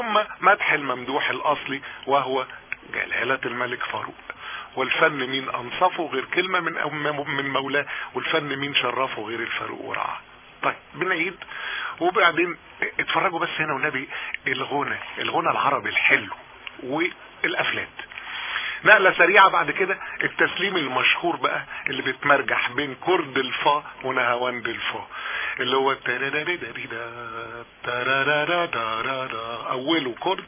ثم مدح الممدوح الأصلي وهو جلالة الملك فاروق. والفن مين أنصفه غير كلمة من من مولاه والفن مين شرفه غير الفاروق ورعاه. طيب بنعيد. وبعدين اتفرجوا بس هنا والنبي الغنى الغنى العربي الحلو والقفلات. نقلة سريعة بعد كده. التسليم المشهور بقى اللي بيتمرجح بين كرد الفا ونهاوند الفا اللي هو اوله كرد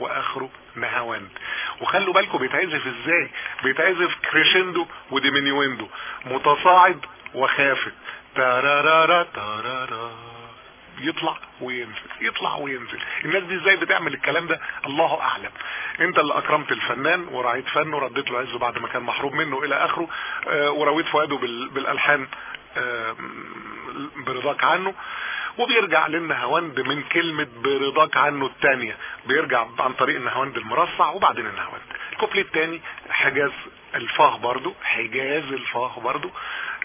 واخره نهاوند وخلوا بالكم بيتعزف إزاي بيتعزف crescendo و diminuendo متصاعد وخافت تارارارا تارارا يطلع وينزل يطلع وينزل. الناس دي إزاي بتعمل الكلام ده؟ الله أعلم. انت اللي أكرمت الفنان ورعيت فنه رديت له عزه بعد ما كان محروم منه إلى آخره آه ورويت فؤاده بالألحان برضاك عنه. وبيرجع للنهاوند من كلمة برضاك عنه التانية. بيرجع عن طريق النهاوند المرصع وبعدين النهاوند الكوبليه التاني حجاز الفاه برضو حجاز الفاه برضو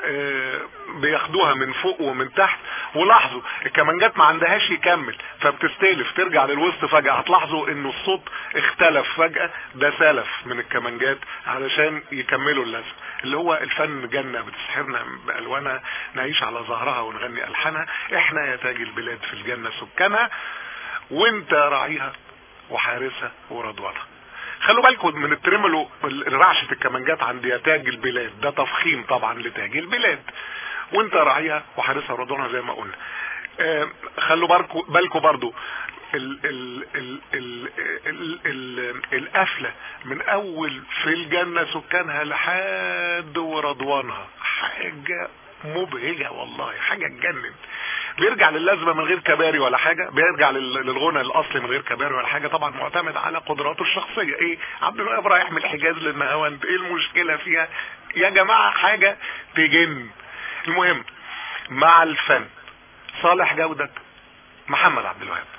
آه بياخدوها من فوق ومن تحت. ولاحظوا الكمانجات ما عندهاش يكمل فبتستلف ترجع للوسط فجأة هتلاحظوا انه الصوت اختلف فجأة ده سلف من الكمانجات علشان يكملوا اللازم اللي هو الفن جنة بتسحرنا بألوانها نعيش على ظهرها ونغني ألحانها. إحنا يا تاج البلاد في الجنة سكانها وإنت راعيها وحارسها ورضوانها خلوا بالكم من ال tremolo رعشة الكمانجات عند تاج البلاد. ده تفخيم طبعا لتاج البلاد. وانت راعيها وحارسها ورضوانها زي ما قلنا. خلوا بالكم برضو ال ال ال ال ال ال القفلة من أول في الجنة سكانها لحد ورضوانها. حاجة مبهجة والله حاجة تجنن. بيرجع للازمة من غير كباري ولا حاجة بيرجع للغنى الأصلي من غير كباري ولا حاجة. طبعا معتمد على قدراته الشخصية. إيه؟ عبد الوهاب رايح من الحجاز للنهاوند إيه المشكلة فيها؟ يا جماعة حاجة تجن. المهم مع الفن صالح جودة محمد عبد الوهاب.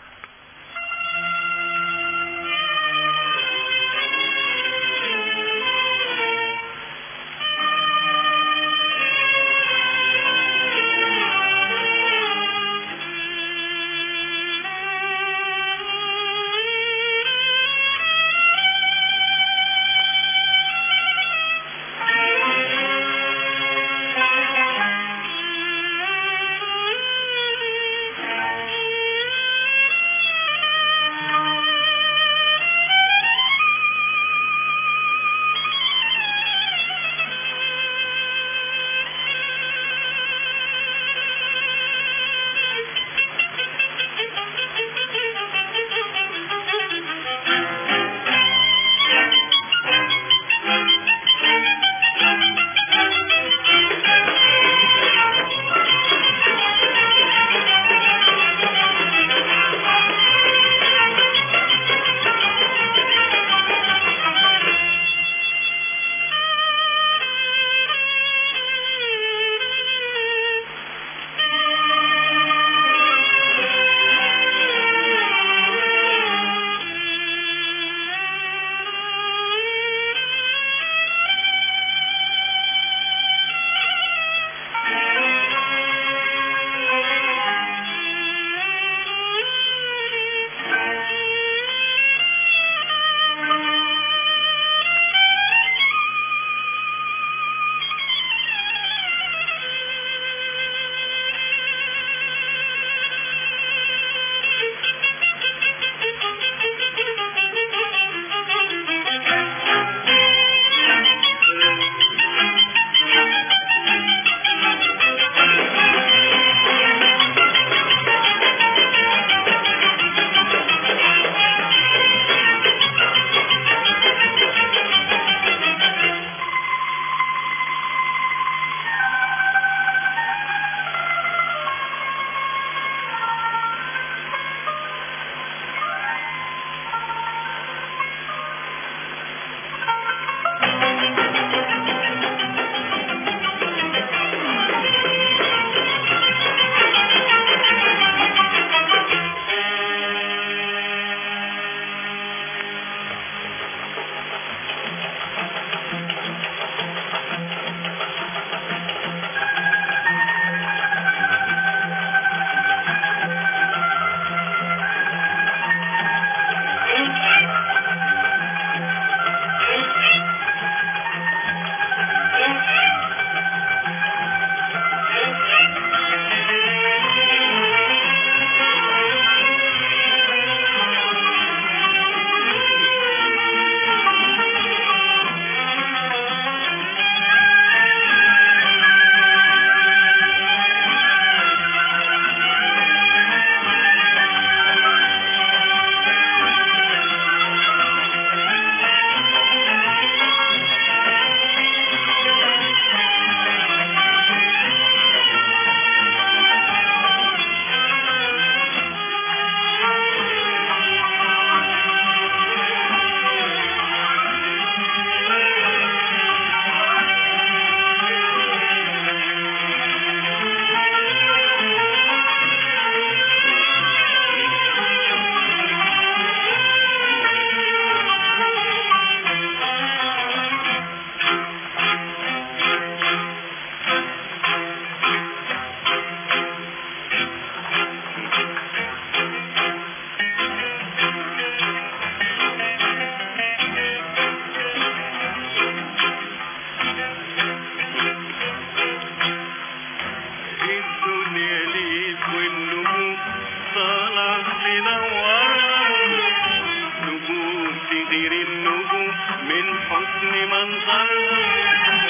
تسير النجوم من حسن منظرها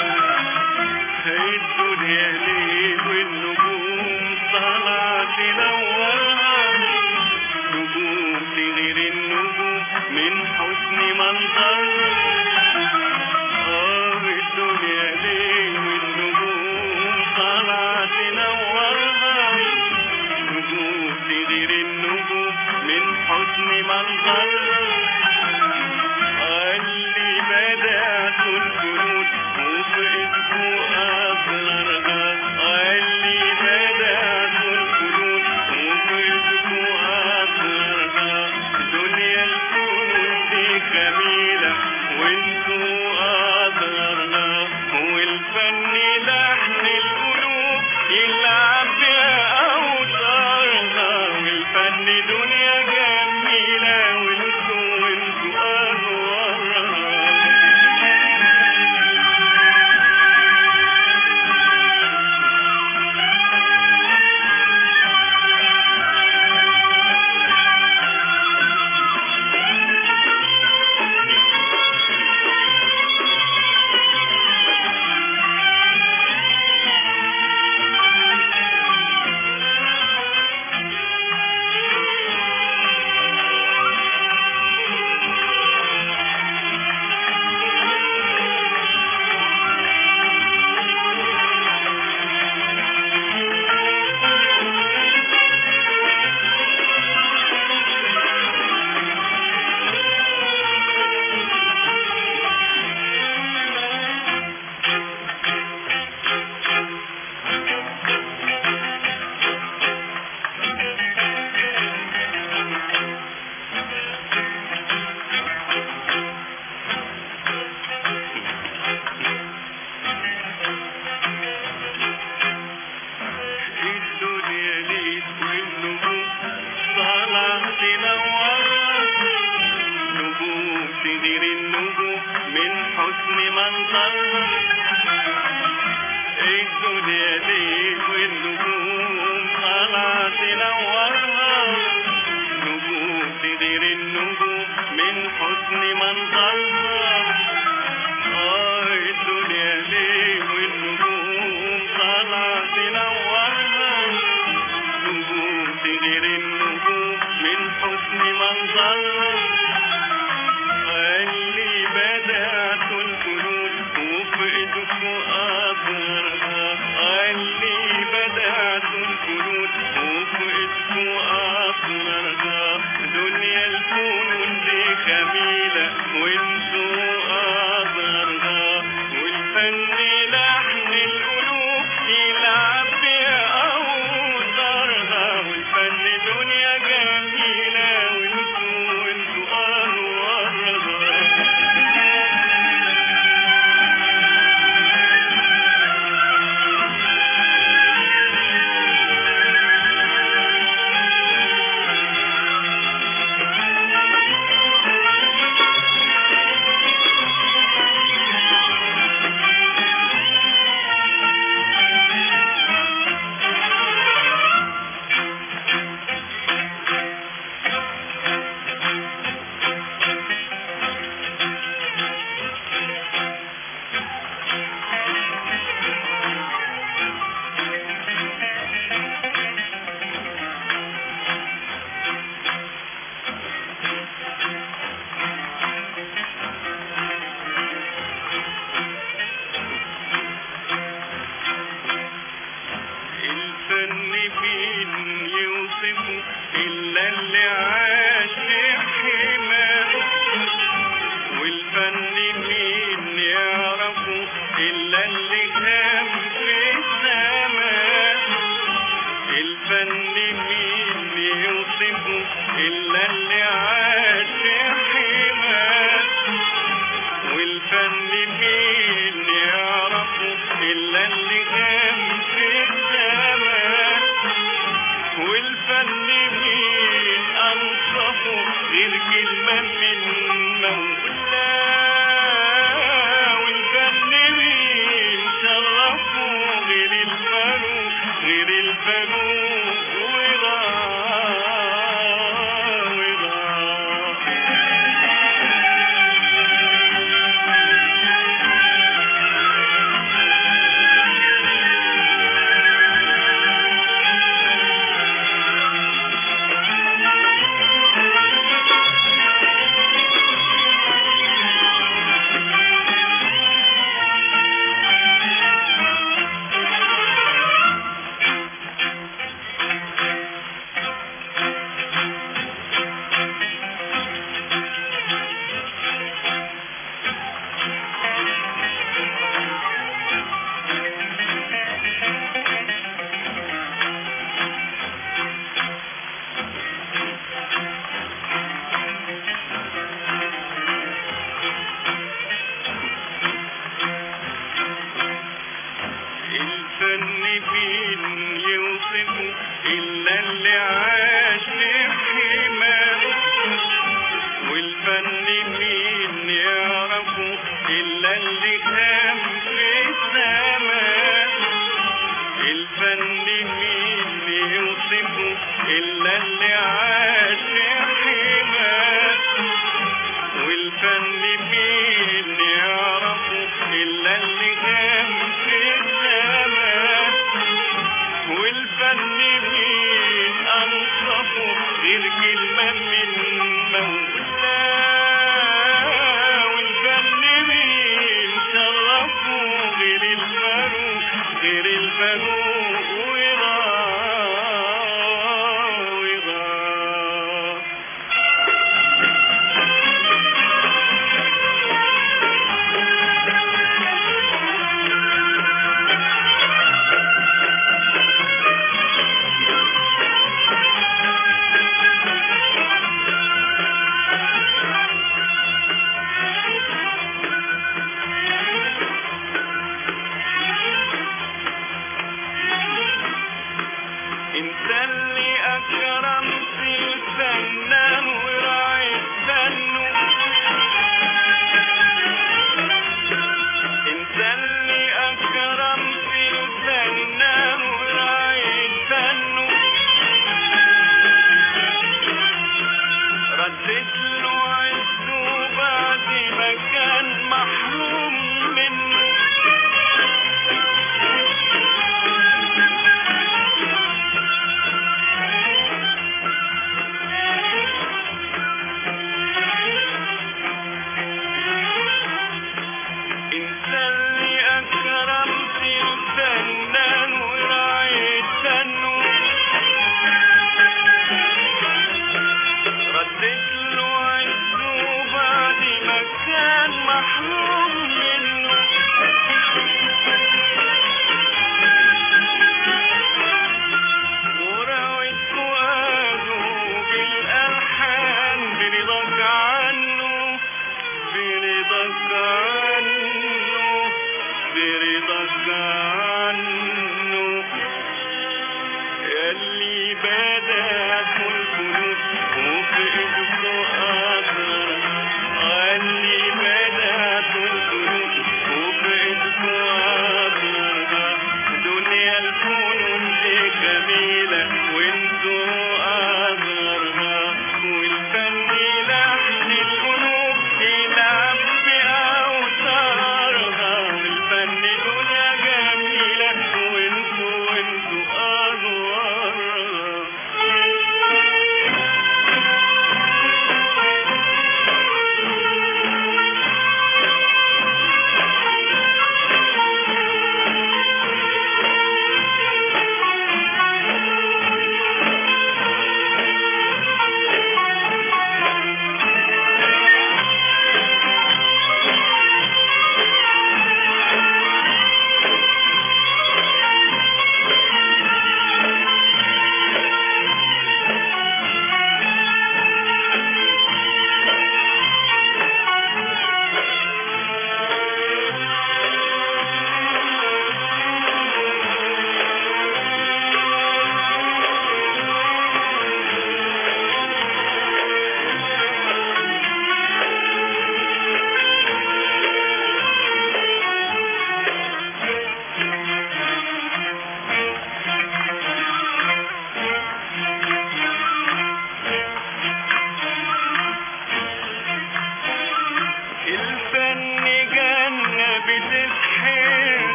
الدنيا ليه والنجوم طلعت لو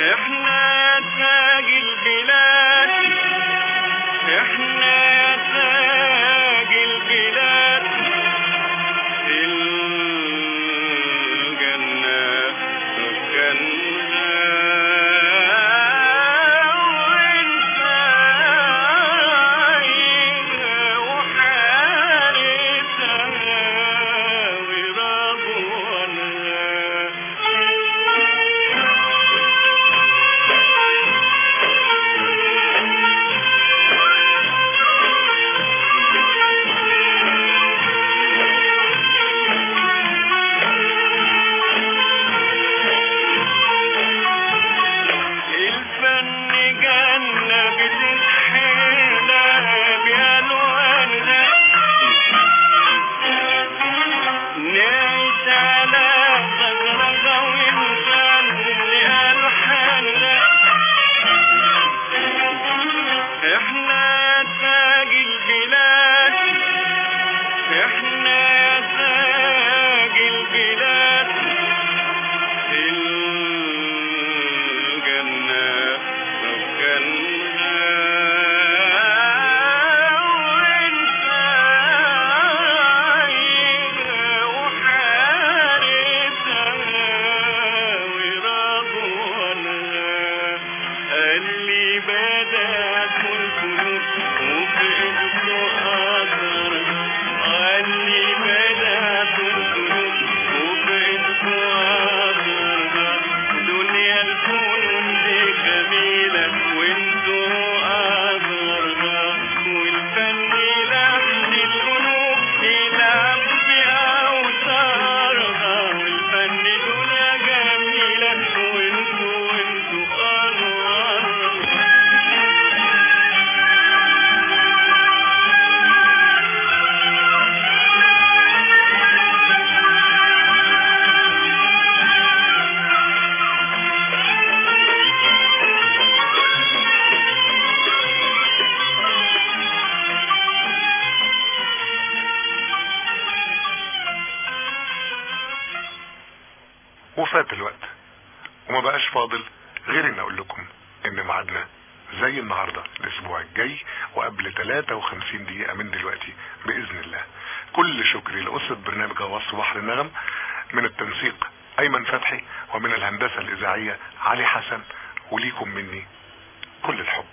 إحنا تاج البلاد لأسرة برنامج غواص بحر النغم من التنسيق أيمن فتحي ومن الهندسة الإذاعية علي حسن وليكم مني كل الحب.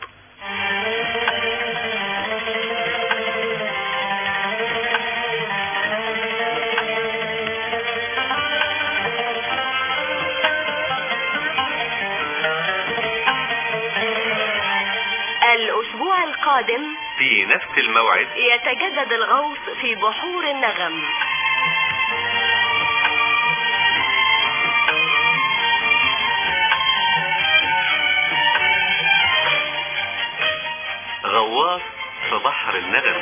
الأسبوع القادم في نفس الموعد يتجدد الغوص في بحور النغم. غواص في بحر النغم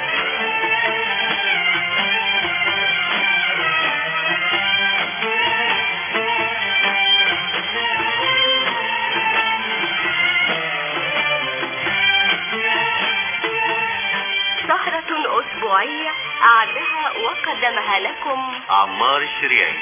سهرة أسبوعية أعدها وقدمها لكم. عمار الشريعي.